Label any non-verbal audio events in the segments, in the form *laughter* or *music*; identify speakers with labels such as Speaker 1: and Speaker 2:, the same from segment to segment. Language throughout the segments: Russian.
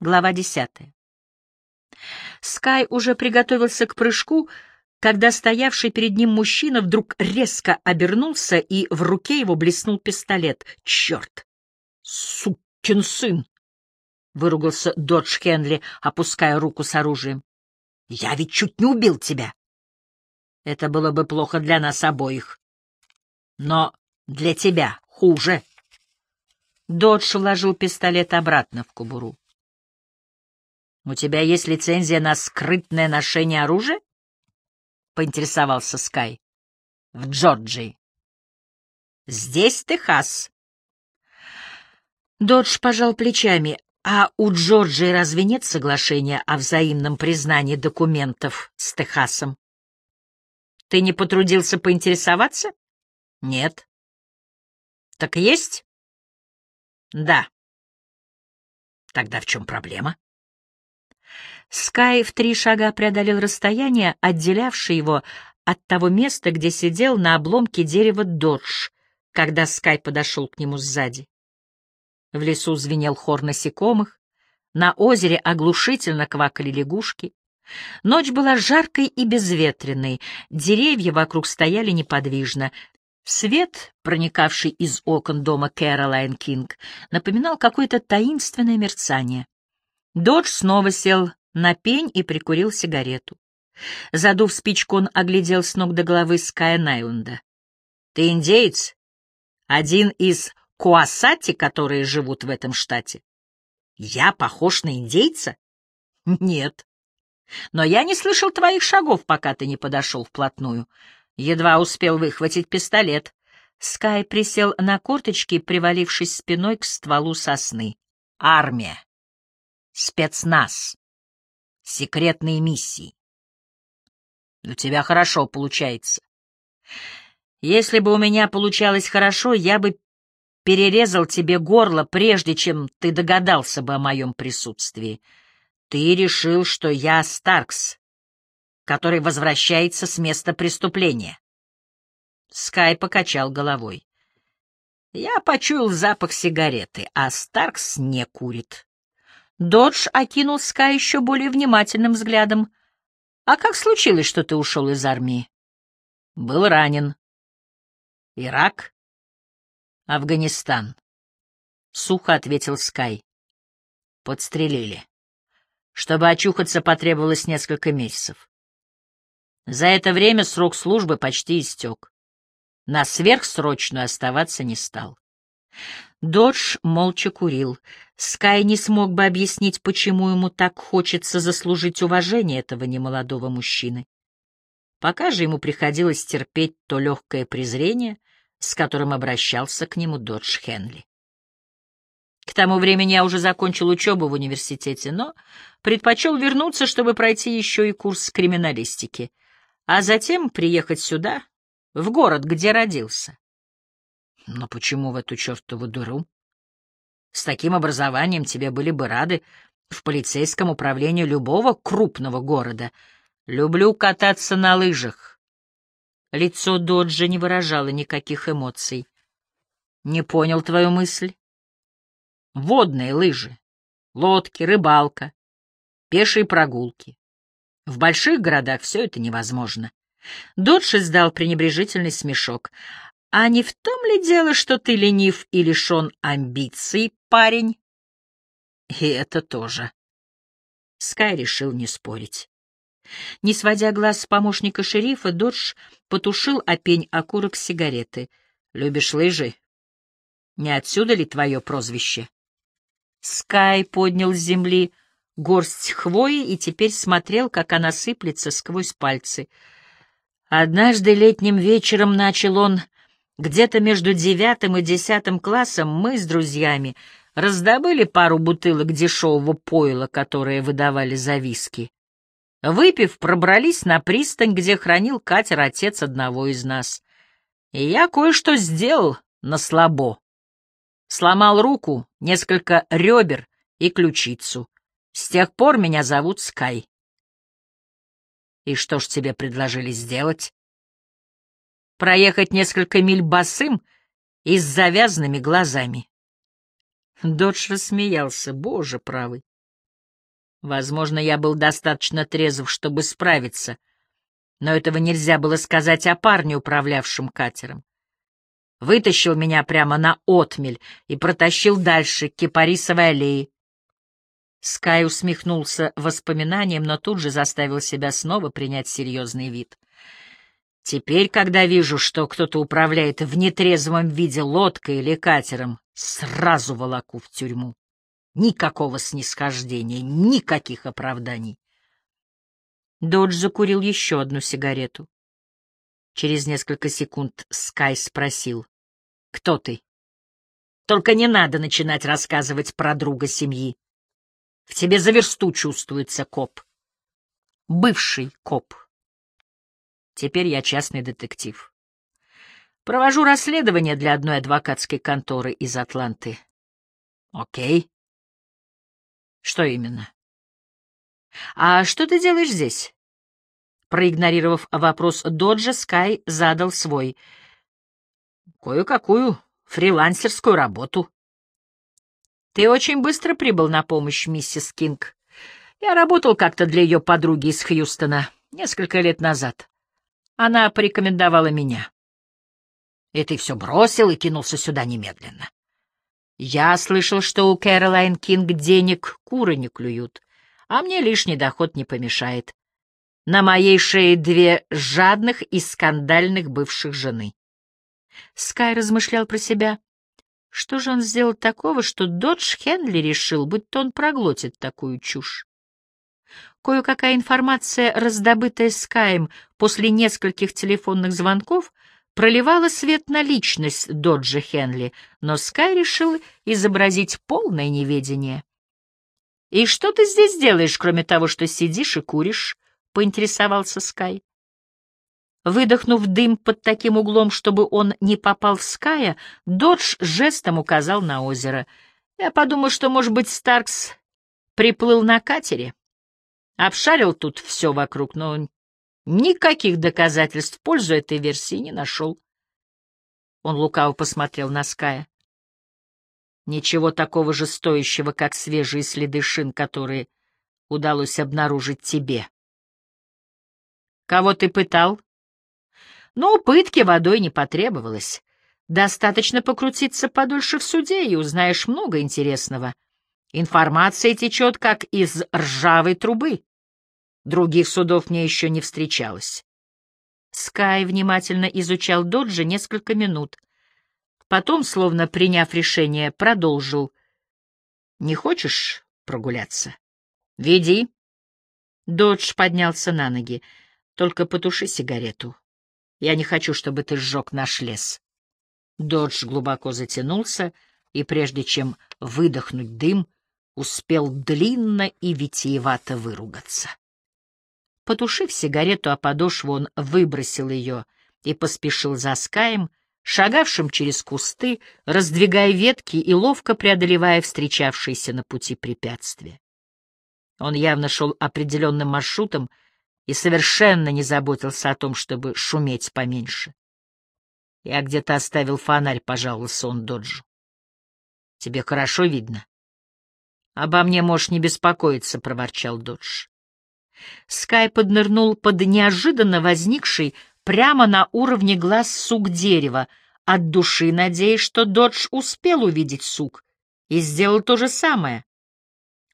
Speaker 1: Глава десятая. Скай уже приготовился к прыжку, когда стоявший перед ним мужчина вдруг резко обернулся, и в руке его блеснул пистолет. «Черт! Сукин сын!» — выругался Додж Хенли, опуская руку с оружием. «Я ведь чуть не убил тебя!» «Это было бы плохо для нас обоих. Но для тебя хуже!» Додж вложил пистолет обратно в кобуру. «У тебя есть лицензия на скрытное ношение оружия?» — поинтересовался Скай. «В Джорджии». «Здесь Техас». Додж пожал плечами. «А у Джорджии разве нет соглашения о взаимном признании документов с Техасом?» «Ты не потрудился поинтересоваться?» «Нет». «Так есть?» «Да». «Тогда в чем проблема?» Скай в три шага преодолел расстояние, отделявшее его от того места, где сидел на обломке дерева Додж, когда Скай подошел к нему сзади. В лесу звенел хор насекомых, на озере оглушительно квакали лягушки. Ночь была жаркой и безветренной, деревья вокруг стояли неподвижно. Свет, проникавший из окон дома Кэролайн Кинг, напоминал какое-то таинственное мерцание. Додж снова сел на пень и прикурил сигарету. Задув спичку, он оглядел с ног до головы Ская Найланда. — Ты индеец? Один из Куасати, которые живут в этом штате? — Я похож на индейца? — Нет. Но я не слышал твоих шагов, пока ты не подошел вплотную. Едва успел выхватить пистолет. Скай присел на корточки, привалившись спиной к стволу сосны. Армия. Спецназ секретные миссии. У тебя хорошо получается. Если бы у меня получалось хорошо, я бы перерезал тебе горло, прежде чем ты догадался бы о моем присутствии. Ты решил, что я Старкс, который возвращается с места преступления. Скай покачал головой. Я почуял запах сигареты, а Старкс не курит. Додж окинул Скай еще более внимательным взглядом. «А как случилось, что ты ушел из армии?» «Был ранен». «Ирак?» «Афганистан», — сухо ответил Скай. «Подстрелили. Чтобы очухаться, потребовалось несколько месяцев. За это время срок службы почти истек. На сверхсрочную оставаться не стал. Додж молча курил. Скай не смог бы объяснить, почему ему так хочется заслужить уважение этого немолодого мужчины. Пока же ему приходилось терпеть то легкое презрение, с которым обращался к нему Додж Хенли. К тому времени я уже закончил учебу в университете, но предпочел вернуться, чтобы пройти еще и курс криминалистики, а затем приехать сюда, в город, где родился. Но почему в эту чертову дыру? С таким образованием тебе были бы рады в полицейском управлении любого крупного города. Люблю кататься на лыжах. Лицо Доджа не выражало никаких эмоций. Не понял твою мысль. Водные лыжи, лодки, рыбалка, пешие прогулки. В больших городах все это невозможно. Додж издал пренебрежительный смешок. А не в том ли дело, что ты ленив и лишен амбиций, парень? И это тоже. Скай решил не спорить. Не сводя глаз с помощника шерифа, Додж потушил опень окурок сигареты. «Любишь лыжи? Не отсюда ли твое прозвище?» Скай поднял с земли горсть хвои и теперь смотрел, как она сыплется сквозь пальцы. Однажды летним вечером начал он где-то между девятым и десятым классом мы с друзьями раздобыли пару бутылок дешевого пойла, которые выдавали за виски. Выпив, пробрались на пристань, где хранил катер отец одного из нас. И я кое-что сделал на слабо. Сломал руку, несколько ребер и ключицу. С тех пор меня зовут Скай. И что ж тебе предложили сделать? Проехать несколько миль босым и с завязанными глазами. Додж рассмеялся, боже правый. Возможно, я был достаточно трезв, чтобы справиться, но этого нельзя было сказать о парне, управлявшем катером. Вытащил меня прямо на отмель и протащил дальше, к Кипарисовой аллее. Скай усмехнулся воспоминанием, но тут же заставил себя снова принять серьезный вид. Теперь, когда вижу, что кто-то управляет в нетрезвом виде лодкой или катером, сразу волоку в тюрьму. Никакого снисхождения, никаких оправданий. Додж закурил еще одну сигарету. Через несколько секунд Скай спросил. «Кто ты?» «Только не надо начинать рассказывать про друга семьи. В тебе за версту чувствуется коп. Бывший коп. Теперь я частный детектив. Провожу расследование для одной адвокатской конторы из Атланты. Окей. Что именно? А что ты делаешь здесь? Проигнорировав вопрос Доджа, Скай задал свой. Кое-какую фрилансерскую работу. Ты очень быстро прибыл на помощь, миссис Кинг. Я работал как-то для ее подруги из Хьюстона несколько лет назад. Она порекомендовала меня. И ты все бросил и кинулся сюда немедленно. Я слышал, что у Кэролайн Кинг денег куры не клюют, а мне лишний доход не помешает. На моей шее две жадных и скандальных бывших жены. Скай размышлял про себя. Что же он сделал такого, что Додж Хенли решил, будто он проглотит такую чушь? Кое-какая информация, раздобытая Скаем после нескольких телефонных звонков, проливала свет на личность Доджа Хенли, но Скай решил изобразить полное неведение. «И что ты здесь делаешь, кроме того, что сидишь и куришь?» — поинтересовался Скай. Выдохнув дым под таким углом, чтобы он не попал в Ская, Додж жестом указал на озеро. Я подумал, что, может быть, Старкс приплыл на катере. Обшарил тут все вокруг, но никаких доказательств в пользу этой версии не нашел. Он лукаво посмотрел на Ская. Ничего такого же стоящего, как свежие следы шин, которые удалось обнаружить тебе. Кого ты пытал? Но пытки водой не потребовалось. Достаточно покрутиться подольше в суде, и узнаешь много интересного. Информация течет, как из ржавой трубы. Других судов мне еще не встречалось. Скай внимательно изучал Доджа несколько минут. Потом, словно приняв решение, продолжил. «Не хочешь прогуляться? Веди». Додж поднялся на ноги. «Только потуши сигарету. Я не хочу, чтобы ты сжег наш лес. Додж глубоко затянулся, и прежде чем выдохнуть дым, успел длинно и витиевато выругаться. Потушив сигарету о подошву, он выбросил ее и поспешил за Скаем, шагавшим через кусты, раздвигая ветки и ловко преодолевая встречавшиеся на пути препятствия. Он явно шел определенным маршрутом, и совершенно не заботился о том, чтобы шуметь поменьше. Я где-то оставил фонарь, пожаловался он Доджу. Тебе хорошо видно? Обо мне можешь не беспокоиться, проворчал Додж. Скай поднырнул под неожиданно возникший прямо на уровне глаз сук дерева, от души надеясь, что Додж успел увидеть сук, и сделал то же самое.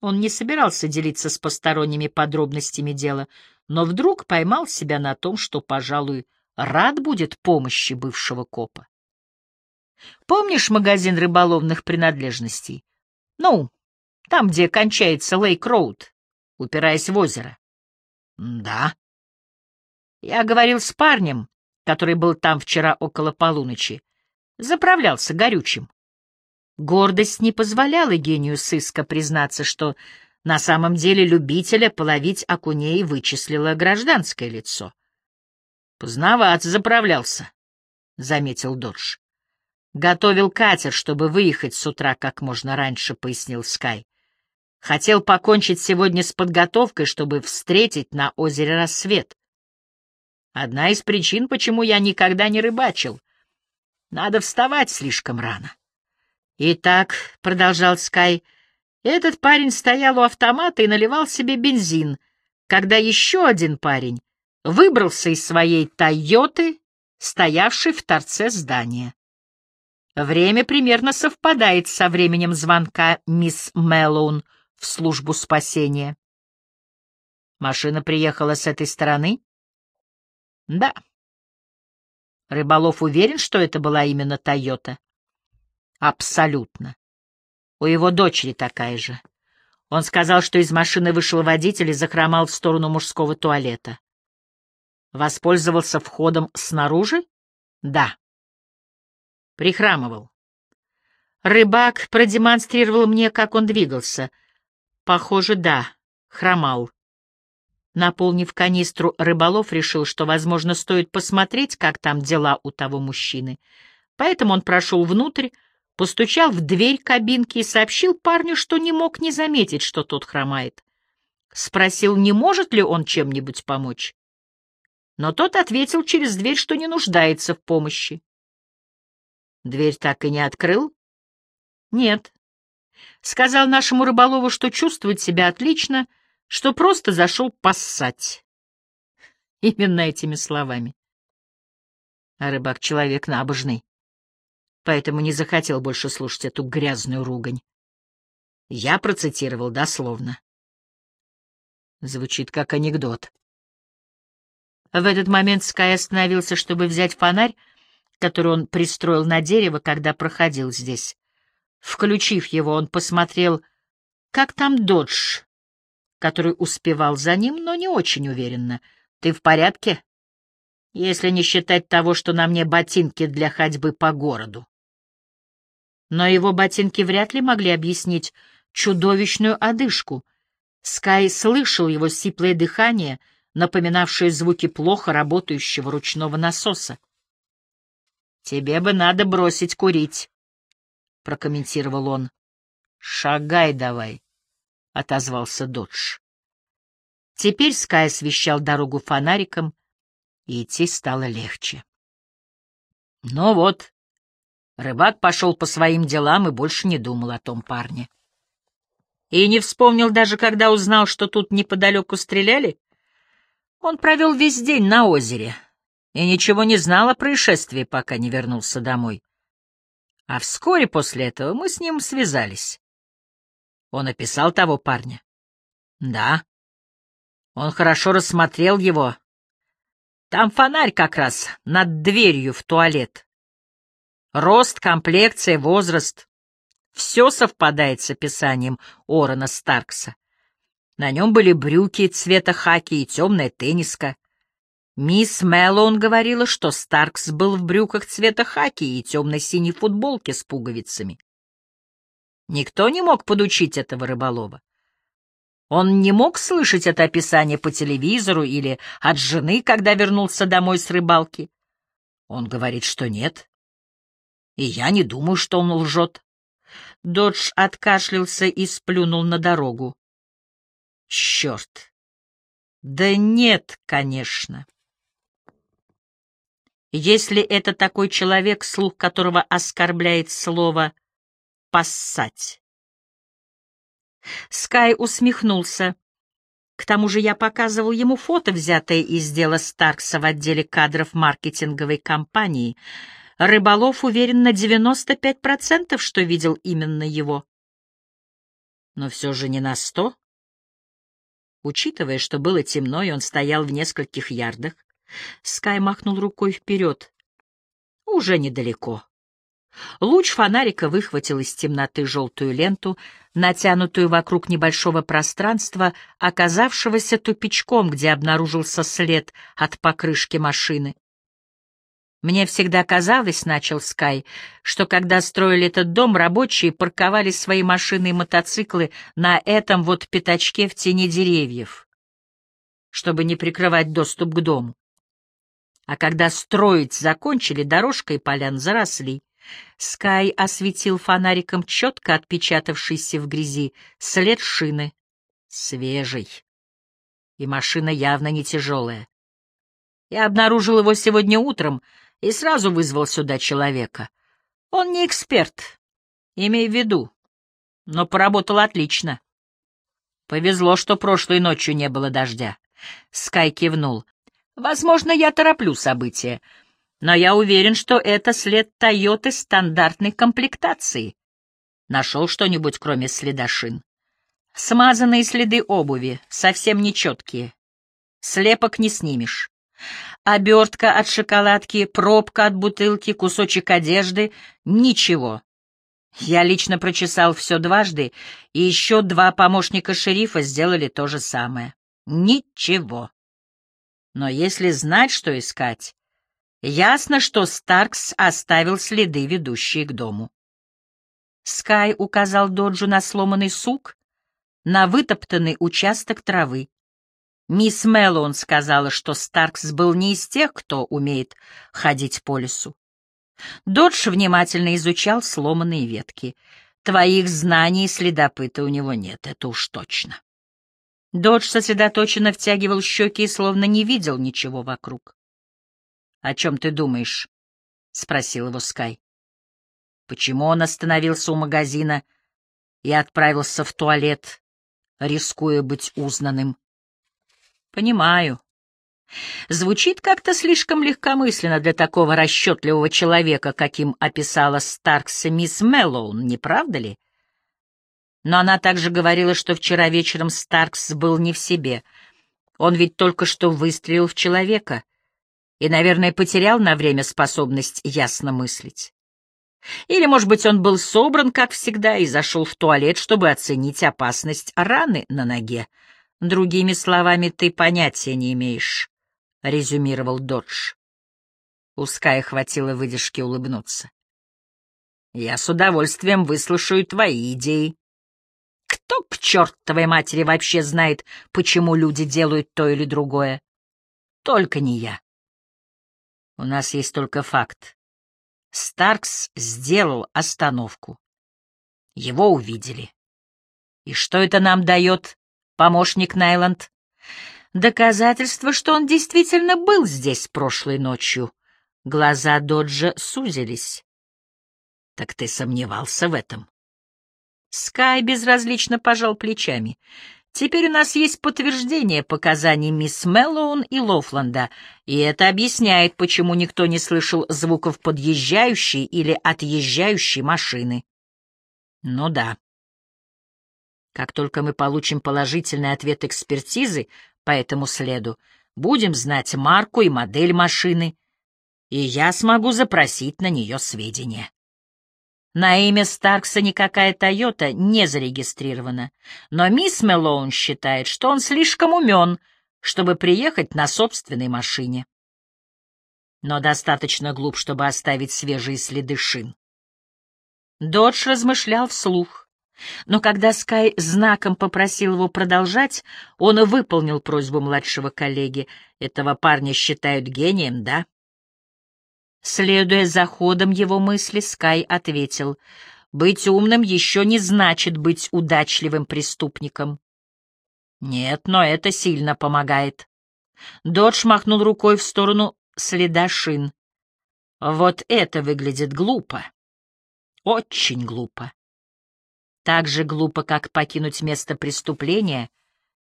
Speaker 1: Он не собирался делиться с посторонними подробностями дела, но вдруг поймал себя на том, что, пожалуй, рад будет помощи бывшего копа. Помнишь магазин рыболовных принадлежностей? Ну, там, где кончается Лейк-Роуд, упираясь в озеро. Да. Я говорил с парнем, который был там вчера около полуночи. Заправлялся горючим. Гордость не позволяла гению сыска признаться, что на самом деле любителя половить окуней вычислило гражданское лицо. Поздновато заправлялся, — заметил Додж. Готовил катер, чтобы выехать с утра как можно раньше, — пояснил Скай. Хотел покончить сегодня с подготовкой, чтобы встретить на озере рассвет. Одна из причин, почему я никогда не рыбачил. Надо вставать слишком рано. Итак, — продолжал Скай, — Этот парень стоял у автомата и наливал себе бензин, когда еще один парень выбрался из своей «Тойоты», стоявшей в торце здания. Время примерно совпадает со временем звонка мисс Мэллоун в службу спасения. Машина приехала с этой стороны? Да. Рыболов уверен, что это была именно «Тойота»? Абсолютно. У его дочери такая же. Он сказал, что из машины вышел водитель и захромал в сторону мужского туалета. Воспользовался входом снаружи? Да. Прихрамывал. Рыбак продемонстрировал мне, как он двигался. Похоже, да, хромал. Наполнив канистру, рыболов решил, что, возможно, стоит посмотреть, как там дела у того мужчины. Поэтому он прошел внутрь, постучал в дверь кабинки и сообщил парню, что не мог не заметить, что тот хромает. Спросил, не может ли он чем-нибудь помочь. Но тот ответил через дверь, что не нуждается в помощи. Дверь так и не открыл? Нет. Сказал нашему рыболову, что чувствует себя отлично, что просто зашел поссать. *laughs* Именно этими словами. А рыбак — человек набожный, поэтому не захотел больше слушать эту грязную ругань. Я процитировал дословно. Звучит как анекдот. В этот момент Скай остановился, чтобы взять фонарь, который он пристроил на дерево, когда проходил здесь. Включив его, он посмотрел, как там Додж, который успевал за ним, но не очень уверенно. «Ты в порядке?» «Если не считать того, что на мне ботинки для ходьбы по городу». Но его ботинки вряд ли могли объяснить чудовищную одышку. Скай слышал его сиплое дыхание, напоминавшее звуки плохо работающего ручного насоса. «Тебе бы надо бросить курить», — прокомментировал он. «Шагай давай», — отозвался Додж. Теперь Скай освещал дорогу фонариком, и идти стало легче. Ну вот, рыбак пошел по своим делам и больше не думал о том парне. И не вспомнил даже, когда узнал, что тут неподалеку стреляли. Он провел весь день на озере, и ничего не знал о происшествии, пока не вернулся домой. А вскоре после этого мы с ним связались. Он описал того парня? Да. Он хорошо рассмотрел его. Там фонарь как раз над дверью в туалет. Рост, комплекция, возраст — все совпадает с описанием Орона Старкса. На нем были брюки цвета хаки и темная тенниска. Мисс Мэллоун говорила, что Старкс был в брюках цвета хаки и темно-синей футболке с пуговицами. Никто не мог подучить этого рыболова. Он не мог слышать это описание по телевизору или от жены, когда вернулся домой с рыбалки. Он говорит, что нет. И я не думаю, что он лжет. Додж откашлялся и сплюнул на дорогу. Черт! Да нет, конечно. Если это такой человек, слух которого оскорбляет слово «поссать». Скай усмехнулся. К тому же я показывал ему фото, взятое из дела Старкса в отделе кадров маркетинговой компании. Рыболов уверен на 95%, что видел именно его. Но все же не на сто. Учитывая, что было темно, и он стоял в нескольких ярдах, Скай махнул рукой вперед. Уже недалеко. Луч фонарика выхватил из темноты желтую ленту, натянутую вокруг небольшого пространства, оказавшегося тупичком, где обнаружился след от покрышки машины. Мне всегда казалось, — начал Скай, — что когда строили этот дом, рабочие парковали свои машины и мотоциклы на этом вот пятачке в тени деревьев, чтобы не прикрывать доступ к дому. А когда строить закончили, дорожка и полян заросли. Скай осветил фонариком четко отпечатавшийся в грязи след шины. Свежий. И машина явно не тяжелая. Я обнаружил его сегодня утром и сразу вызвал сюда человека. Он не эксперт, имей в виду. но поработал отлично. Повезло, что прошлой ночью не было дождя. Скай кивнул. Возможно, я тороплю события, но я уверен, что это след Тойоты стандартной комплектации. Нашел что-нибудь, кроме следа шин? Смазанные следы обуви, совсем нечеткие. Слепок не снимешь. Обертка от шоколадки, пробка от бутылки, кусочек одежды — ничего. Я лично прочесал все дважды, и еще два помощника шерифа сделали то же самое. Ничего. Но если знать, что искать, ясно, что Старкс оставил следы, ведущие к дому. Скай указал Доджу на сломанный сук, на вытоптанный участок травы. Мисс Мэллоун сказала, что Старкс был не из тех, кто умеет ходить по лесу. Додж внимательно изучал сломанные ветки. Твоих знаний следопыта у него нет, это уж точно. Додж сосредоточенно втягивал щеки и словно не видел ничего вокруг. — О чем ты думаешь? — спросил его Скай. — Почему он остановился у магазина и отправился в туалет, рискуя быть узнанным? — Понимаю. Звучит как-то слишком легкомысленно для такого расчетливого человека, каким описала Старкса мисс Мэллоун, не правда ли? Но она также говорила, что вчера вечером Старкс был не в себе. Он ведь только что выстрелил в человека и, наверное, потерял на время способность ясно мыслить. Или, может быть, он был собран, как всегда, и зашел в туалет, чтобы оценить опасность раны на ноге. Другими словами, ты понятия не имеешь. — резюмировал Додж. У Ская хватило выдержки улыбнуться. «Я с удовольствием выслушаю твои идеи. Кто к чертовой матери вообще знает, почему люди делают то или другое? Только не я. У нас есть только факт. Старкс сделал остановку. Его увидели. И что это нам дает, помощник Найланд? Доказательство, что он действительно был здесь прошлой ночью. Глаза Доджа сузились. Так ты сомневался в этом? Скай безразлично пожал плечами. Теперь у нас есть подтверждение показаний мисс Мэллоун и Лофланда, и это объясняет, почему никто не слышал звуков подъезжающей или отъезжающей машины. Ну да. Как только мы получим положительный ответ экспертизы, по этому следу, будем знать марку и модель машины, и я смогу запросить на нее сведения. На имя Старкса никакая «Тойота» не зарегистрирована, но мисс Мелоун считает, что он слишком умен, чтобы приехать на собственной машине. Но достаточно глуп, чтобы оставить свежие следы шин. Додж размышлял вслух. Но когда Скай знаком попросил его продолжать, он выполнил просьбу младшего коллеги. Этого парня считают гением, да? Следуя за ходом его мысли, Скай ответил, «Быть умным еще не значит быть удачливым преступником». «Нет, но это сильно помогает». Додж махнул рукой в сторону следа шин. «Вот это выглядит глупо. Очень глупо так же глупо, как покинуть место преступления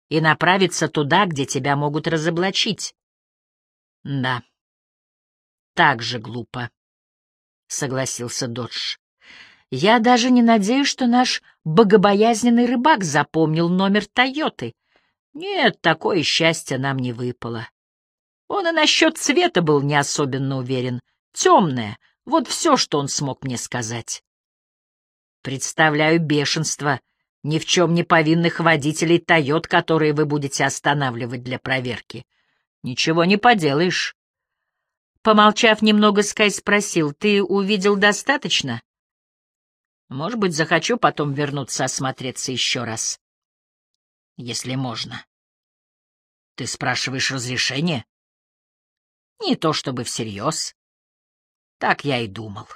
Speaker 1: и направиться туда, где тебя могут разоблачить. Да, так же глупо, — согласился Додж. Я даже не надеюсь, что наш богобоязненный рыбак запомнил номер Тойоты. Нет, такое счастье нам не выпало. Он и насчет цвета был не особенно уверен. Темное — вот все, что он смог мне сказать. Представляю бешенство ни в чем не повинных водителей «Тойот», которые вы будете останавливать для проверки. Ничего не поделаешь. Помолчав немного, Скай спросил, «Ты увидел достаточно?» «Может быть, захочу потом вернуться осмотреться еще раз. Если можно». «Ты спрашиваешь разрешение?» «Не то чтобы всерьез. Так я и думал».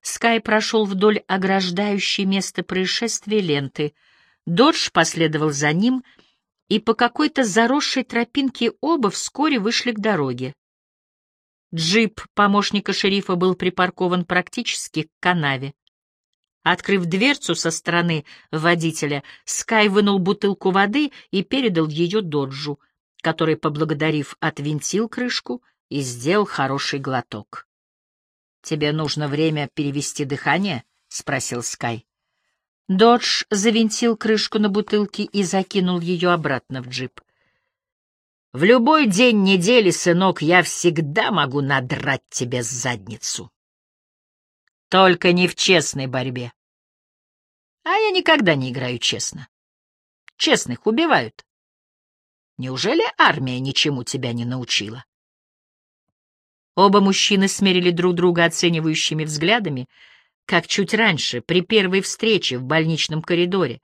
Speaker 1: Скай прошел вдоль ограждающей место происшествия ленты. Додж последовал за ним, и по какой-то заросшей тропинке оба вскоре вышли к дороге. Джип помощника шерифа был припаркован практически к канаве. Открыв дверцу со стороны водителя, Скай вынул бутылку воды и передал ее Доджу, который, поблагодарив, отвинтил крышку и сделал хороший глоток. «Тебе нужно время перевести дыхание?» — спросил Скай. Додж завинтил крышку на бутылке и закинул ее обратно в джип. «В любой день недели, сынок, я всегда могу надрать тебе задницу. Только не в честной борьбе. А я никогда не играю честно. Честных убивают. Неужели армия ничему тебя не научила?» Оба мужчины смерили друг друга оценивающими взглядами — как чуть раньше, при первой встрече в больничном коридоре.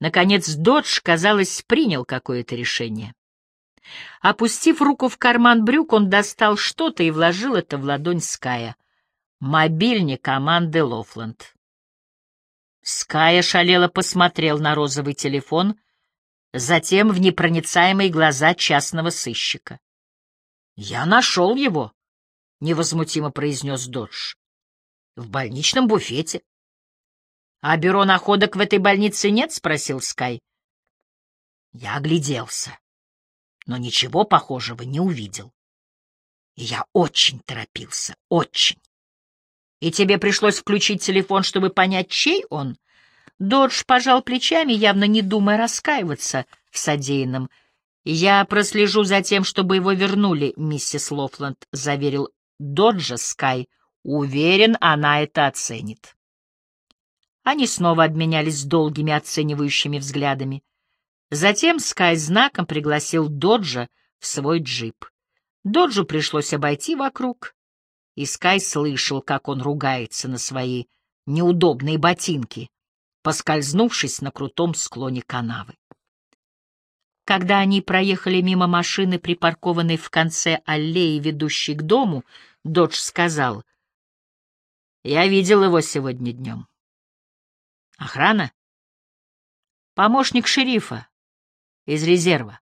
Speaker 1: Наконец Додж, казалось, принял какое-то решение. Опустив руку в карман брюк, он достал что-то и вложил это в ладонь Ская. Мобильник команды Лофланд. Ская шалело посмотрел на розовый телефон, затем в непроницаемые глаза частного сыщика. — Я нашел его, — невозмутимо произнес Додж. В больничном буфете. — А бюро находок в этой больнице нет? — спросил Скай. Я огляделся, но ничего похожего не увидел. И я очень торопился, очень. И тебе пришлось включить телефон, чтобы понять, чей он? Додж пожал плечами, явно не думая раскаиваться в содеянном. «Я прослежу за тем, чтобы его вернули, миссис Лофланд», — заверил Доджа Скай, Уверен, она это оценит. Они снова обменялись долгими оценивающими взглядами. Затем Скай знаком пригласил Доджа в свой джип. Доджу пришлось обойти вокруг, и Скай слышал, как он ругается на свои неудобные ботинки, поскользнувшись на крутом склоне канавы. Когда они проехали мимо машины, припаркованной в конце аллеи, ведущей к дому, Додж сказал, я видел его сегодня днем. Охрана? Помощник шерифа из резерва.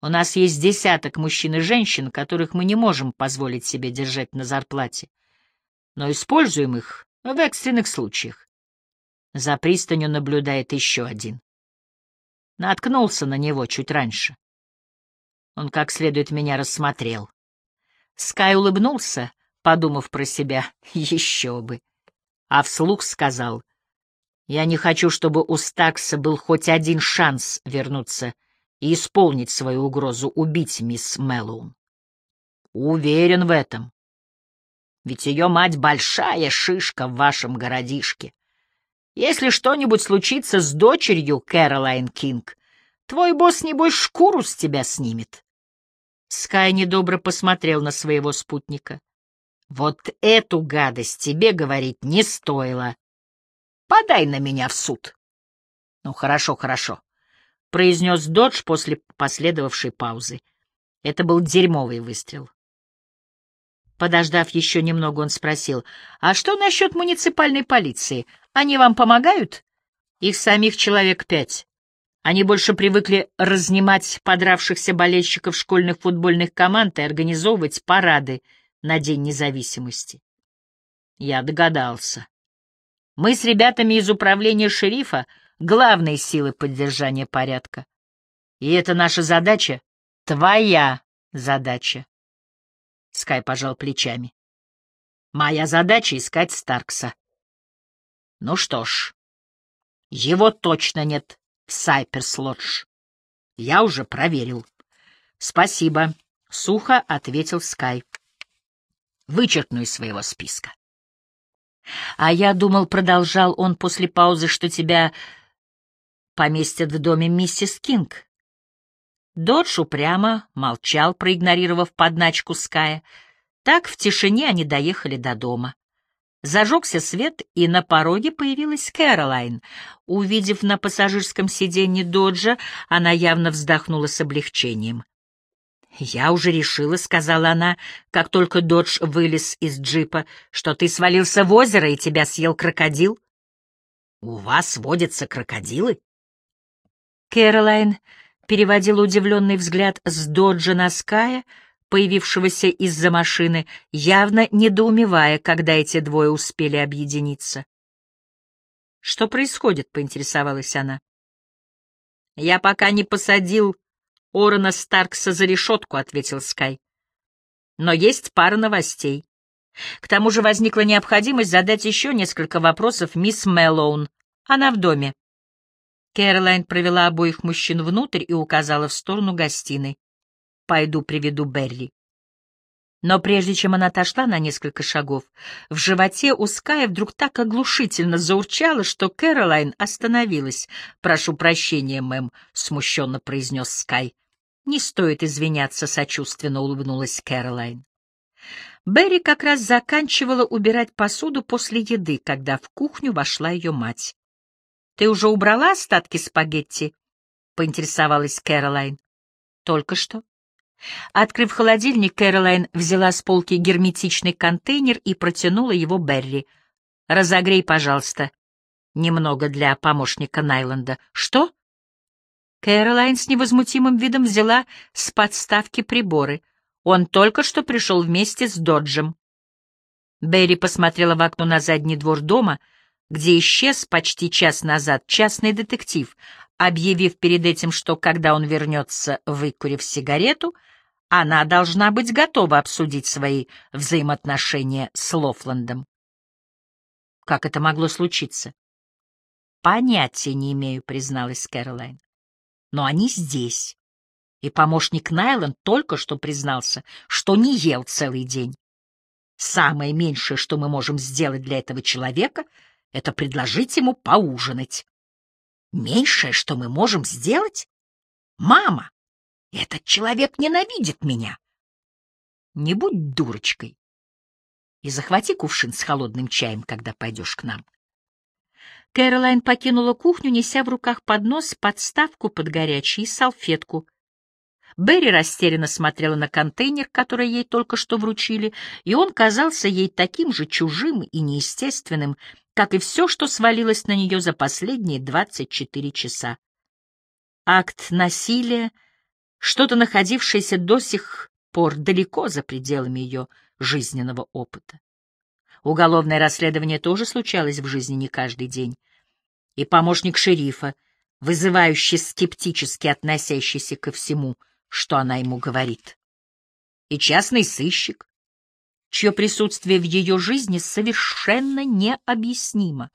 Speaker 1: У нас есть десяток мужчин и женщин, которых мы не можем позволить себе держать на зарплате, но используем их в экстренных случаях. За пристанью наблюдает еще один. Наткнулся на него чуть раньше. Он как следует меня рассмотрел. Скай улыбнулся, подумав про себя, *laughs* еще бы. А вслух сказал, «Я не хочу, чтобы у Стакса был хоть один шанс вернуться и исполнить свою угрозу убить мисс Мэллоун. Уверен в этом. Ведь ее мать большая шишка в вашем городишке. Если что-нибудь случится с дочерью Кэролайн Кинг, твой босс, небось, шкуру с тебя снимет». Скай недобро посмотрел на своего спутника. Вот эту гадость тебе говорить не стоило. Подай на меня в суд. Ну, хорошо, хорошо, — произнес Додж после последовавшей паузы. Это был дерьмовый выстрел. Подождав еще немного, он спросил, «А что насчет муниципальной полиции? Они вам помогают?» «Их самих человек пять. Они больше привыкли разнимать подравшихся болельщиков школьных футбольных команд и организовывать парады на День независимости. Я догадался. Мы с ребятами из управления шерифа — главные силы поддержания порядка. И это наша задача, твоя задача. Скай пожал плечами. Моя задача — искать Старкса. Ну что ж, его точно нет в Сайперс-Лодж. Я уже проверил. Спасибо, — сухо ответил Скай вычеркну из своего списка. А я думал, продолжал он после паузы, что тебя поместят в доме миссис Кинг. Додж упрямо молчал, проигнорировав подначку Ская. Так в тишине они доехали до дома. Зажегся свет, и на пороге появилась Кэролайн. Увидев на пассажирском сиденье Доджа, она явно вздохнула с облегчением. «Я уже решила», — сказала она, как только Додж вылез из джипа, «что ты свалился в озеро и тебя съел крокодил». «У вас водятся крокодилы?» Кэролайн переводила удивленный взгляд с Доджа на Ская, появившегося из-за машины, явно недоумевая, когда эти двое успели объединиться. «Что происходит?» — поинтересовалась она. «Я пока не посадил Орона Старкса за решетку», — ответил Скай. «Но есть пара новостей. К тому же возникла необходимость задать еще несколько вопросов мисс Мэллоун. Она в доме». Кэролайн провела обоих мужчин внутрь и указала в сторону гостиной. «Пойду приведу Берри». Но прежде чем она отошла на несколько шагов, в животе у Ская вдруг так оглушительно заурчало, что Кэролайн остановилась. «Прошу прощения, мэм», — смущенно произнес Скай. «Не стоит извиняться», — сочувственно улыбнулась Кэролайн. Берри как раз заканчивала убирать посуду после еды, когда в кухню вошла ее мать. «Ты уже убрала остатки спагетти?» — поинтересовалась Кэролайн. «Только что». Открыв холодильник, Кэролайн взяла с полки герметичный контейнер и протянула его Берри. «Разогрей, пожалуйста. Немного для помощника Найланда. Что?» Кэролайн с невозмутимым видом взяла с подставки приборы. Он только что пришел вместе с Доджем. Берри посмотрела в окно на задний двор дома, где исчез почти час назад частный детектив, объявив перед этим, что когда он вернется, выкурив сигарету — она должна быть готова обсудить свои взаимоотношения с Лофландом. Как это могло случиться? Понятия не имею, призналась Кэролайн. Но они здесь. И помощник Найлан только что признался, что не ел целый день. Самое меньшее, что мы можем сделать для этого человека, это предложить ему поужинать. Меньшее, что мы можем сделать? Мама, этот человек ненавидит меня. Не будь дурочкой и захвати кувшин с холодным чаем, когда пойдешь к нам. Кэролайн покинула кухню, неся в руках поднос, подставку под горячий и салфетку. Берри растерянно смотрела на контейнер, который ей только что вручили, и он казался ей таким же чужим и неестественным, как и все, что свалилось на нее за последние двадцать четыре часа. Акт насилия — что-то находившееся до сих пор далеко за пределами ее жизненного опыта. Уголовное расследование тоже случалось в жизни не каждый день. И помощник шерифа, вызывающий скептически относящийся ко всему, что она ему говорит. И частный сыщик, чье присутствие в ее жизни совершенно необъяснимо.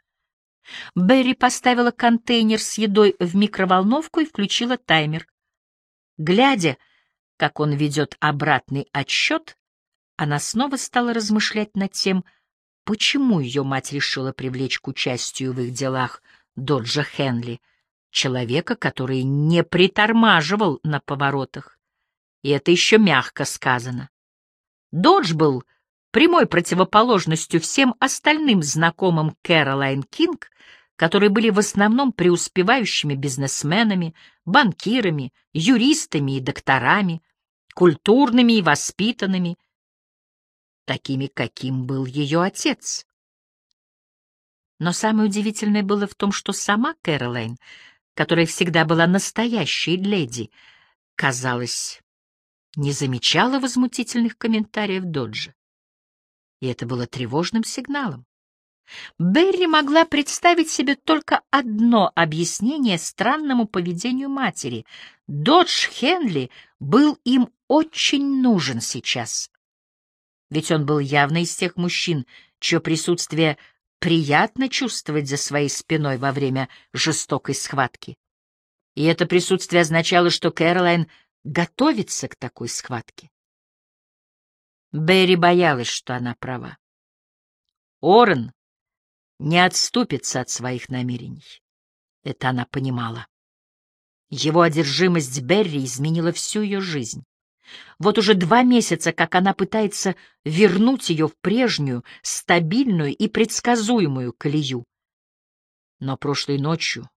Speaker 1: Берри поставила контейнер с едой в микроволновку и включила таймер. Глядя, как он ведет обратный отсчет, она снова стала размышлять над тем, почему ее мать решила привлечь к участию в их делах Доджа Хенли, человека, который не притормаживал на поворотах. И это еще мягко сказано. Додж был прямой противоположностью всем остальным знакомым Кэролайн Кинг, которые были в основном преуспевающими бизнесменами, банкирами, юристами и докторами, культурными и воспитанными, такими, каким был ее отец. Но самое удивительное было в том, что сама Кэролайн, которая всегда была настоящей леди, казалось, не замечала возмутительных комментариев Доджа. И это было тревожным сигналом. Берри могла представить себе только одно объяснение странному поведению матери. Додж Хенли был им очень нужен сейчас. Ведь он был явно из тех мужчин, чье присутствие приятно чувствовать за своей спиной во время жестокой схватки. И это присутствие означало, что Кэролайн готовится к такой схватке. Берри боялась, что она права. Орен не отступится от своих намерений. Это она понимала. Его одержимость Берри изменила всю ее жизнь. Вот уже два месяца, как она пытается вернуть ее в прежнюю, стабильную и предсказуемую колею. Но прошлой ночью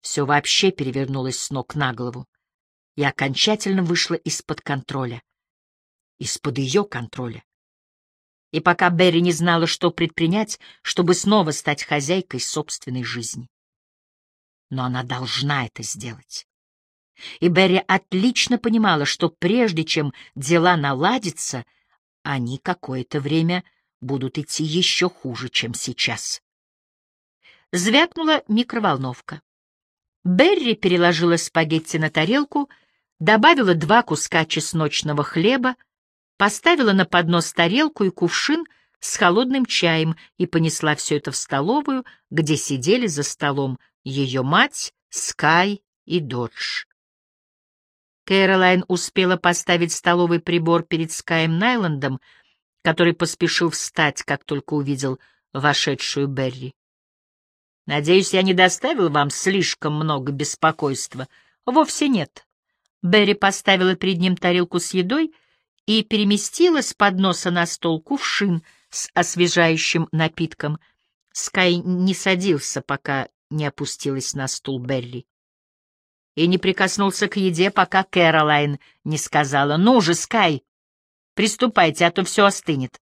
Speaker 1: все вообще перевернулось с ног на голову и окончательно вышло из-под контроля. Из-под ее контроля. И пока Берри не знала, что предпринять, чтобы снова стать хозяйкой собственной жизни. Но она должна это сделать. И Берри отлично понимала, что прежде чем дела наладятся, они какое-то время будут идти еще хуже, чем сейчас. звякнула микроволновка. Берри переложила спагетти на тарелку, добавила два куска чесночного хлеба, поставила на поднос тарелку и кувшин с холодным чаем и понесла все это в столовую, где сидели за столом ее мать, Скай и Додж. Кэролайн успела поставить столовый прибор перед Скаем Найландом, который поспешил встать, как только увидел вошедшую Берри. «Надеюсь, я не доставил вам слишком много беспокойства?» «Вовсе нет». Берри поставила перед ним тарелку с едой и переместила с подноса на стол кувшин с освежающим напитком. Скай не садился, пока не опустилась на стул Берри. И не прикоснулся к еде, пока Кэролайн не сказала «Ну же, Скай, приступайте, а то все остынет».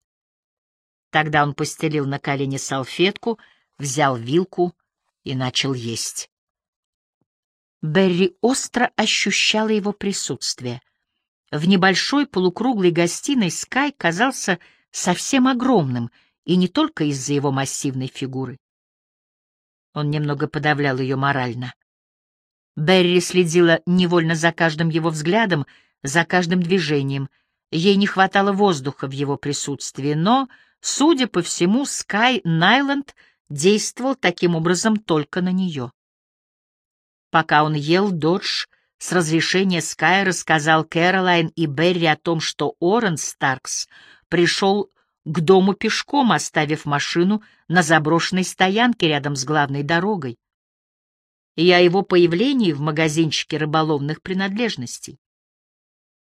Speaker 1: Тогда он постелил на колени салфетку, взял вилку и начал есть. Берри остро ощущала его присутствие — в небольшой полукруглой гостиной Скай казался совсем огромным, и не только из-за его массивной фигуры. Он немного подавлял ее морально. Берри следила невольно за каждым его взглядом, за каждым движением. Ей не хватало воздуха в его присутствии, но, судя по всему, Скай Найланд действовал таким образом только на нее. Пока он ел, Додж с разрешения Скай рассказал Кэролайн и Берри о том, что Орен Старкс пришел к дому пешком, оставив машину на заброшенной стоянке рядом с главной дорогой, и о его появлении в магазинчике рыболовных принадлежностей.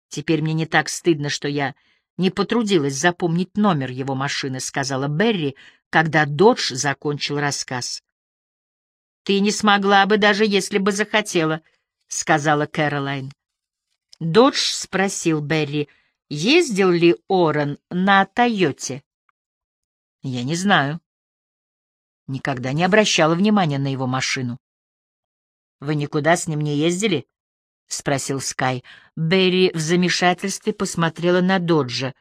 Speaker 1: «Теперь мне не так стыдно, что я не потрудилась запомнить номер его машины», — сказала Берри, когда Додж закончил рассказ. «Ты не смогла бы, даже если бы захотела», — сказала Кэролайн. Додж спросил Берри, ездил ли Орен на Тойоте. Я не знаю. Никогда не обращала внимания на его машину. Вы никуда с ним не ездили? — спросил Скай. Берри в замешательстве посмотрела на Доджа.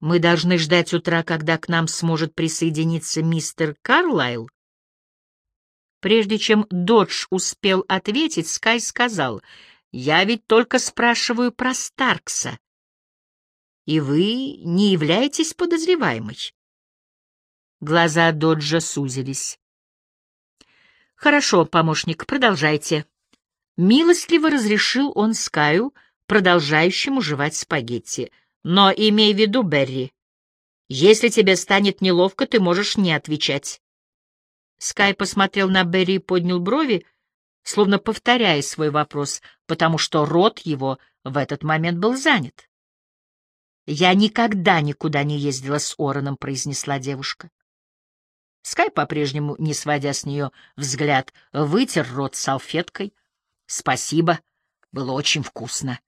Speaker 1: «Мы должны ждать утра, когда к нам сможет присоединиться мистер Карлайл?» Прежде чем Додж успел ответить, Скай сказал, «Я ведь только спрашиваю про Старкса. И вы не являетесь подозреваемой?» Глаза Доджа сузились. «Хорошо, помощник, продолжайте». Милостливо разрешил он Скаю, продолжающему жевать спагетти. «Но имей в виду, Берри, если тебе станет неловко, ты можешь не отвечать. Скай посмотрел на Берри и поднял брови, словно повторяя свой вопрос, потому что рот его в этот момент был занят. «Я никогда никуда не ездила с Ороном», — произнесла девушка. Скай, по-прежнему, не сводя с нее взгляд, вытер рот салфеткой. «Спасибо, было очень вкусно».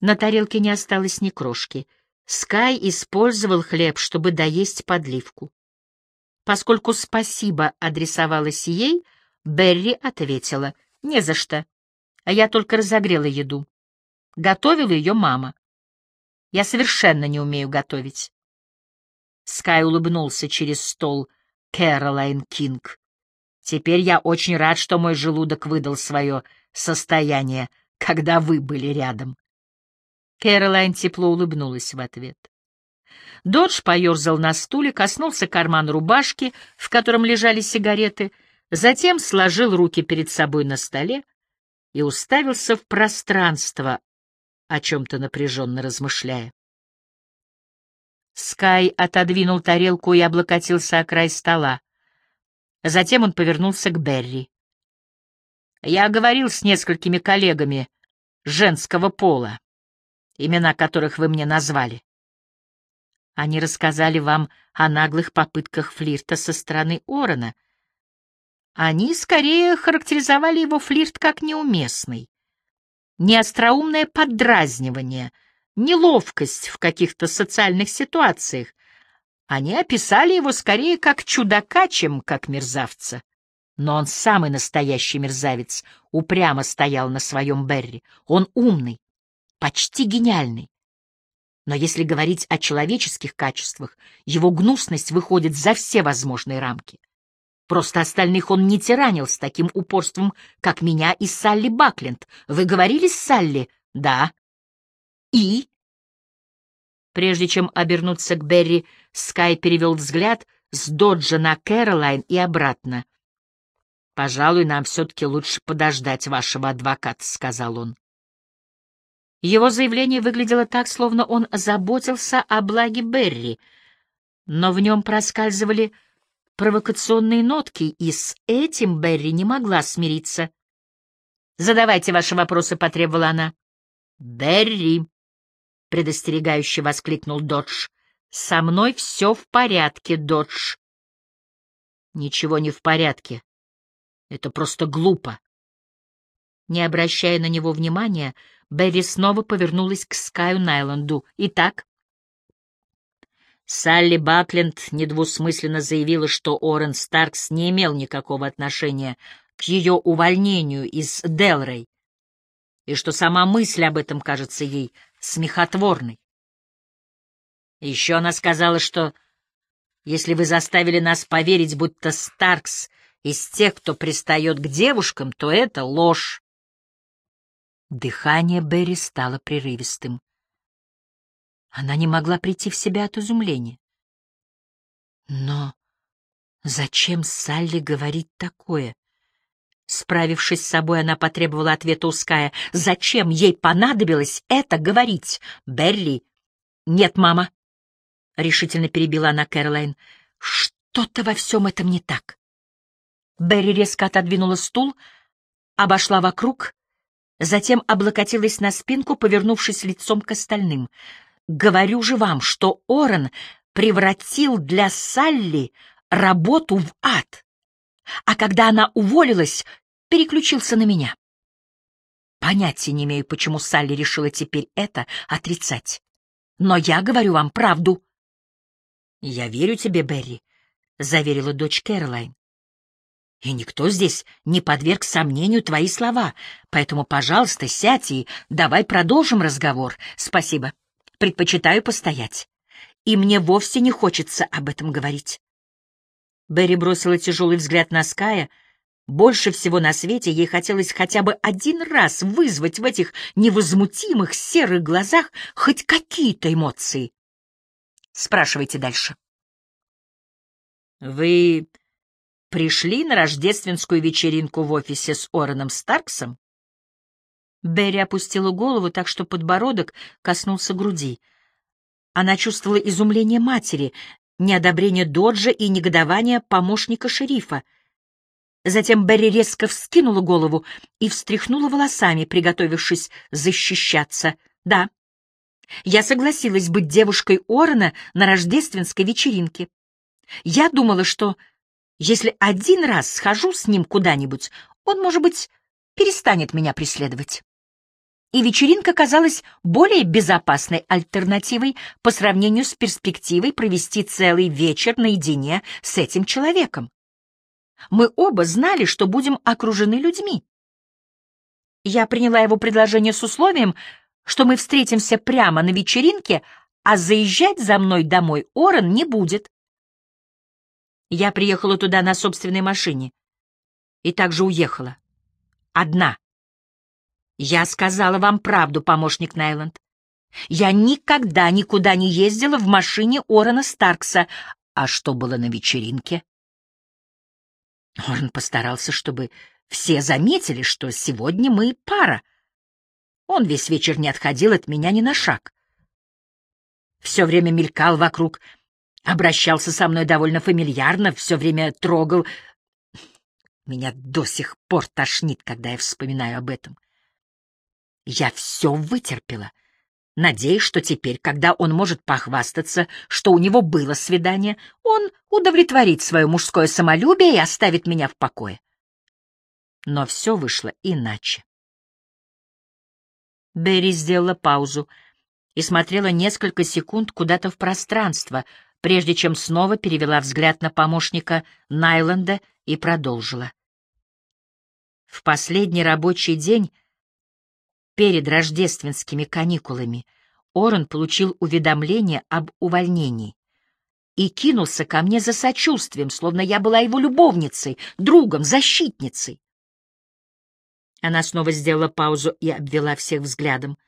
Speaker 1: На тарелке не осталось ни крошки. Скай использовал хлеб, чтобы доесть подливку. Поскольку «спасибо» адресовалось ей, Берри ответила «Не за что. А я только разогрела еду. Готовила ее мама. Я совершенно не умею готовить». Скай улыбнулся через стол Кэролайн Кинг. «Теперь я очень рад, что мой желудок выдал свое состояние, когда вы были рядом». Кэролайн тепло улыбнулась в ответ. Додж поерзал на стуле, коснулся кармана рубашки, в котором лежали сигареты, затем сложил руки перед собой на столе и уставился в пространство, о чем-то напряженно размышляя. Скай отодвинул тарелку и облокотился о край стола. Затем он повернулся к Берри. «Я говорил с несколькими коллегами женского пола, имена которых вы мне назвали. Они рассказали вам о наглых попытках флирта со стороны Орона. Они скорее характеризовали его флирт как неуместный. Неостроумное поддразнивание, неловкость в каких-то социальных ситуациях. Они описали его скорее как чудака, чем как мерзавца. Но он самый настоящий мерзавец, упрямо стоял на своем Берри. Он умный, почти гениальный. Но если говорить о человеческих качествах, его гнусность выходит за все возможные рамки. Просто остальных он не тиранил с таким упорством, как меня и Салли Бакленд. Вы говорили с Салли? Да. И? Прежде чем обернуться к Берри, Скай перевел взгляд с Доджа на Кэролайн и обратно. «Пожалуй, нам все-таки лучше подождать вашего адвоката», — сказал он. Его заявление выглядело так, словно он заботился о благе Берри, но в нем проскальзывали провокационные нотки, и с этим Берри не могла смириться. «Задавайте ваши вопросы», — потребовала она. «Берри», — предостерегающе воскликнул Додж, — «со мной все в порядке, Додж». «Ничего не в порядке. Это просто глупо». Не обращая на него внимания, Берри снова повернулась к Скаю Найланду. «Итак, Салли Бакленд недвусмысленно заявила, что Орен Старкс не имел никакого отношения к ее увольнению из Делрей, и что сама мысль об этом кажется ей смехотворной. Еще она сказала, что если вы заставили нас поверить, будто Старкс из тех, кто пристает к девушкам, то это ложь. Дыхание Берри стало прерывистым. Она не могла прийти в себя от изумления. Но зачем Салли говорить такое? Справившись с собой, она потребовала ответа у Ская. Зачем ей понадобилось это говорить? Берли? Нет, мама. Решительно перебила она Кэролайн. Что-то во всем этом не так. Берри резко отодвинула стул, обошла вокруг, затем облокотилась на спинку, повернувшись лицом к остальным. Говорю же вам, что Орен превратил для Салли работу в ад, а когда она уволилась, переключился на меня. Понятия не имею, почему Салли решила теперь это отрицать. Но я говорю вам правду. — Я верю тебе, Берри, — заверила дочь Кэролайн. — И никто здесь не подверг сомнению твои слова, поэтому, пожалуйста, сядь и давай продолжим разговор. Спасибо. Предпочитаю постоять. И мне вовсе не хочется об этом говорить. Берри бросила тяжелый взгляд на Ская. Больше всего на свете ей хотелось хотя бы один раз вызвать в этих невозмутимых серых глазах хоть какие-то эмоции. Спрашивайте дальше. Вы пришли на рождественскую вечеринку в офисе с Ореном Старксом? Берри опустила голову так, что подбородок коснулся груди. Она чувствовала изумление матери, неодобрение Доджа и негодование помощника шерифа. Затем Берри резко вскинула голову и встряхнула волосами, приготовившись защищаться. «Да, я согласилась быть девушкой Орена на рождественской вечеринке. Я думала, что если один раз схожу с ним куда-нибудь, он, может быть, перестанет меня преследовать и вечеринка казалась более безопасной альтернативой по сравнению с перспективой провести целый вечер наедине с этим человеком. Мы оба знали, что будем окружены людьми. Я приняла его предложение с условием, что мы встретимся прямо на вечеринке, а заезжать за мной домой Орен не будет. Я приехала туда на собственной машине и также уехала. Одна. Я сказала вам правду, помощник Найланд. Я никогда никуда не ездила в машине Орена Старкса. А что было на вечеринке? Орен постарался, чтобы все заметили, что сегодня мы пара. Он весь вечер не отходил от меня ни на шаг. Все время мелькал вокруг, обращался со мной довольно фамильярно, все время трогал. Меня до сих пор тошнит, когда я вспоминаю об этом. — я все вытерпела. Надеюсь, что теперь, когда он может похвастаться, что у него было свидание, он удовлетворит свое мужское самолюбие и оставит меня в покое. Но все вышло иначе. Берри сделала паузу и смотрела несколько секунд куда-то в пространство, прежде чем снова перевела взгляд на помощника Найланда и продолжила. В последний рабочий день Перед рождественскими каникулами Орен получил уведомление об увольнении. и кинулся ко мне за сочувствием, словно я была его любовницей, другом, защитницей. Она снова сделала паузу и обвела всех взглядом.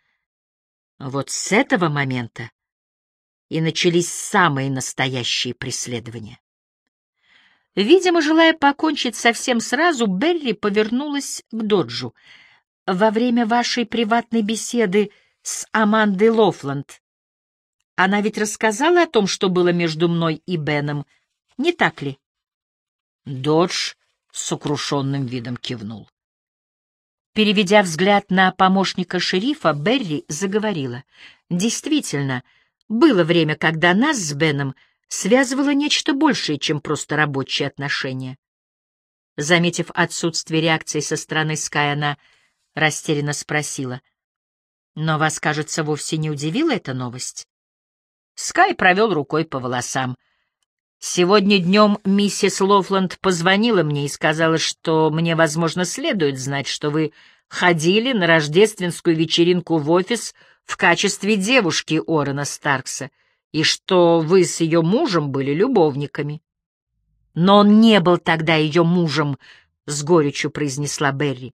Speaker 1: Вот с этого момента и начались самые настоящие преследования. Видимо, желая покончить совсем сразу, Берри повернулась к Доджу. «Во время вашей приватной беседы с Амандой Лофланд она ведь рассказала о том, что было между мной и Беном, не так ли?» Додж с сокрушенным видом кивнул. Переведя взгляд на помощника шерифа, Берри заговорила. «Действительно, было время, когда нас с Беном связывало нечто большее, чем просто рабочие отношения». Заметив отсутствие реакции со стороны Скай, она растерянно спросила. «Но вас, кажется, вовсе не удивила эта новость?» Скай провел рукой по волосам. Сегодня днем миссис Лофланд позвонила мне и сказала, что мне, возможно, следует знать, что вы ходили на рождественскую вечеринку в офис в качестве девушки Орена Старкса и что вы с ее мужем были любовниками. Но он не был тогда ее мужем, — с горечью произнесла Берри.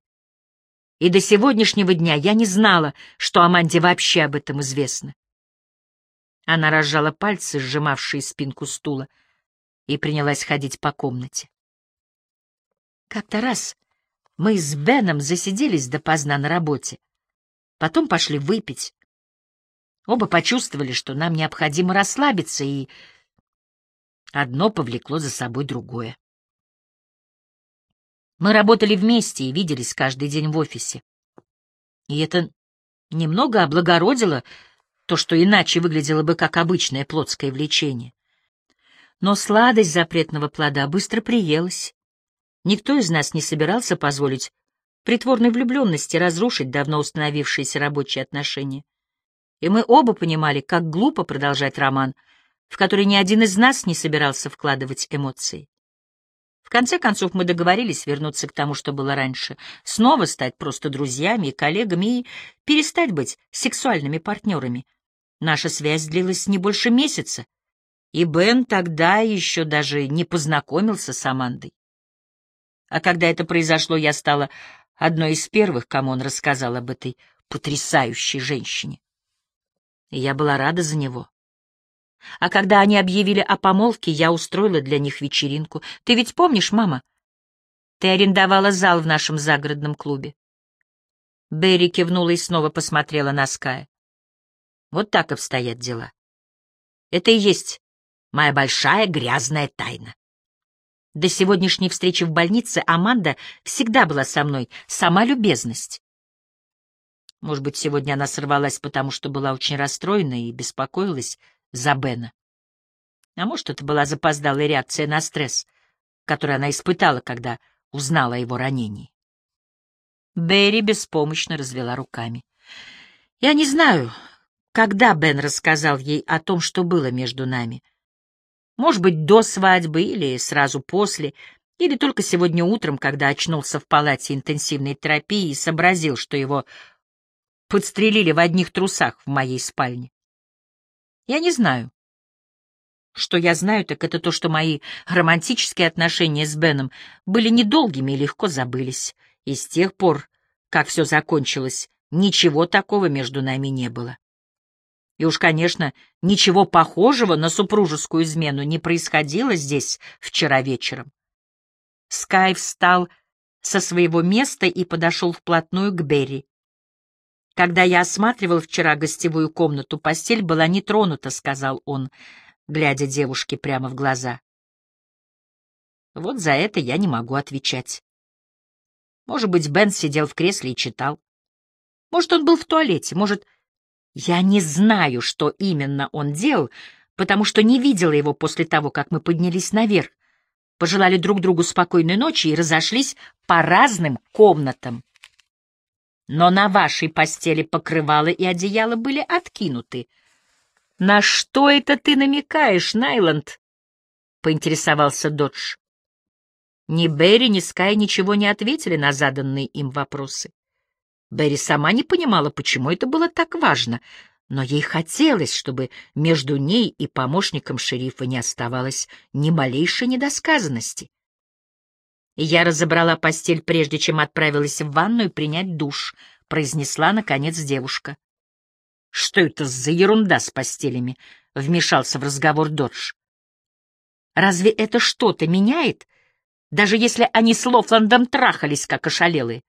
Speaker 1: И до сегодняшнего дня я не знала, что Аманде вообще об этом известно. Она разжала пальцы, сжимавшие спинку стула и принялась ходить по комнате. Как-то раз мы с Беном засиделись допоздна на работе. Потом пошли выпить. Оба почувствовали, что нам необходимо расслабиться, и одно повлекло за собой другое. Мы работали вместе и виделись каждый день в офисе. И это немного облагородило то, что иначе выглядело бы как обычное плотское влечение. Но сладость запретного плода быстро приелась. Никто из нас не собирался позволить притворной влюбленности разрушить давно установившиеся рабочие отношения. И мы оба понимали, как глупо продолжать роман, в который ни один из нас не собирался вкладывать эмоции. В конце концов мы договорились вернуться к тому, что было раньше, снова стать просто друзьями и коллегами и перестать быть сексуальными партнерами. Наша связь длилась не больше месяца, и Бен тогда еще даже не познакомился с Амандой. А когда это произошло, я стала одной из первых, кому он рассказал об этой потрясающей женщине. И я была рада за него. А когда они объявили о помолвке, я устроила для них вечеринку. Ты ведь помнишь, мама? Ты арендовала зал в нашем загородном клубе. Берри кивнула и снова посмотрела на Ская. Вот так обстоят дела. Это и есть Моя большая грязная тайна. До сегодняшней встречи в больнице Аманда всегда была со мной, сама любезность. Может быть, сегодня она сорвалась, потому что была очень расстроена и беспокоилась за Бена. А может, это была запоздалая реакция на стресс, который она испытала, когда узнала о его ранении. Берри беспомощно развела руками. «Я не знаю, когда Бен рассказал ей о том, что было между нами». Может быть, до свадьбы или сразу после, или только сегодня утром, когда очнулся в палате интенсивной терапии и сообразил, что его подстрелили в одних трусах в моей спальне. Я не знаю. Что я знаю, так это то, что мои романтические отношения с Беном были недолгими и легко забылись, и с тех пор, как все закончилось, ничего такого между нами не было. И уж, конечно, ничего похожего на супружескую измену не происходило здесь вчера вечером. Скай встал со своего места и подошел вплотную к Берри. «Когда я осматривал вчера гостевую комнату, постель была не тронута», — сказал он, глядя девушке прямо в глаза. Вот за это я не могу отвечать. Может быть, Бен сидел в кресле и читал. Может, он был в туалете, может, я не знаю, что именно он делал, потому что не видела его после того, как мы поднялись наверх, пожелали друг другу спокойной ночи и разошлись по разным комнатам. Но на вашей постели покрывало и одеяло были откинуты. — На что это ты намекаешь, Найланд? — поинтересовался Додж. Ни Берри, ни Скай ничего не ответили на заданные им вопросы. Берри сама не понимала, почему это было так важно, Но ей хотелось, чтобы между ней и помощником шерифа не оставалось ни малейшей недосказанности. «Я разобрала постель, прежде чем отправилась в ванную принять душ», — произнесла, наконец, девушка. «Что это за ерунда с постелями?» — вмешался в разговор Додж. «Разве это что-то меняет, даже если они с Лофландом трахались, как ошалелые?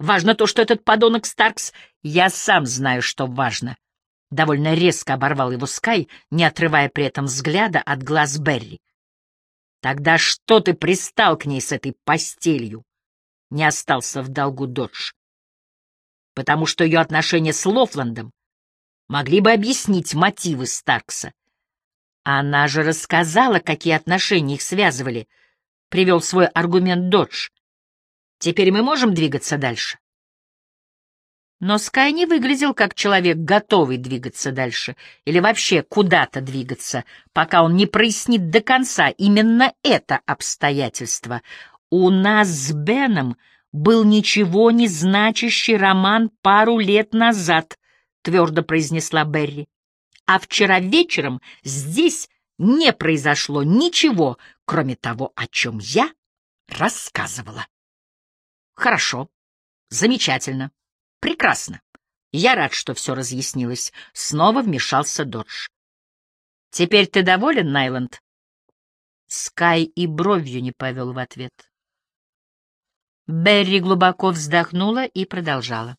Speaker 1: Важно то, что этот подонок Старкс... Я сам знаю, что важно». Довольно резко оборвал его Скай, не отрывая при этом взгляда от глаз Берри. «Тогда что ты пристал к ней с этой постелью?» Не остался в долгу Додж. «Потому что ее отношения с Лофландом могли бы объяснить мотивы Старкса. Она же рассказала, какие отношения их связывали, — привел свой аргумент Додж. Теперь мы можем двигаться дальше. Но Скай не выглядел как человек, готовый двигаться дальше, или вообще куда-то двигаться, пока он не прояснит до конца именно это обстоятельство. У нас с Беном был ничего не значащий роман пару лет назад, — твердо произнесла Берри. А вчера вечером здесь не произошло ничего, кроме того, о чем я рассказывала. Хорошо, замечательно. Прекрасно. Я рад, что все разъяснилось. Снова вмешался Додж. Теперь ты доволен, Найланд? Скай и бровью не повел в ответ. Берри глубоко вздохнула и продолжала.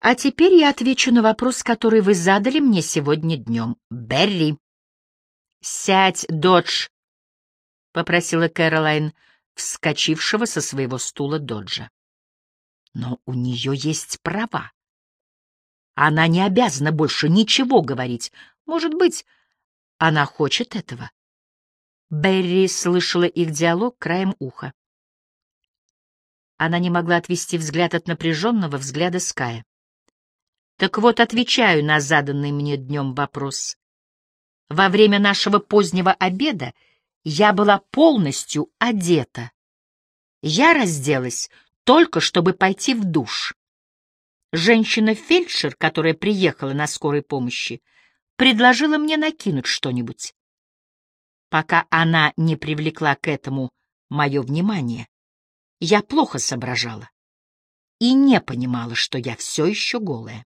Speaker 1: А теперь я отвечу на вопрос, который вы задали мне сегодня днем. Берри. Сядь, Додж, — попросила Кэролайн, вскочившего со своего стула Доджа. Но у нее есть права. Она не обязана больше ничего говорить. Может быть, она хочет этого. Берри слышала их диалог краем уха. Она не могла отвести взгляд от напряженного взгляда Ская. Так вот, отвечаю на заданный мне днем вопрос. Во время нашего позднего обеда я была полностью одета. Я разделась только чтобы пойти в душ. Женщина-фельдшер, которая приехала на скорой помощи, предложила мне накинуть что-нибудь. Пока она не привлекла к этому мое внимание, я плохо соображала и не понимала, что я все еще голая.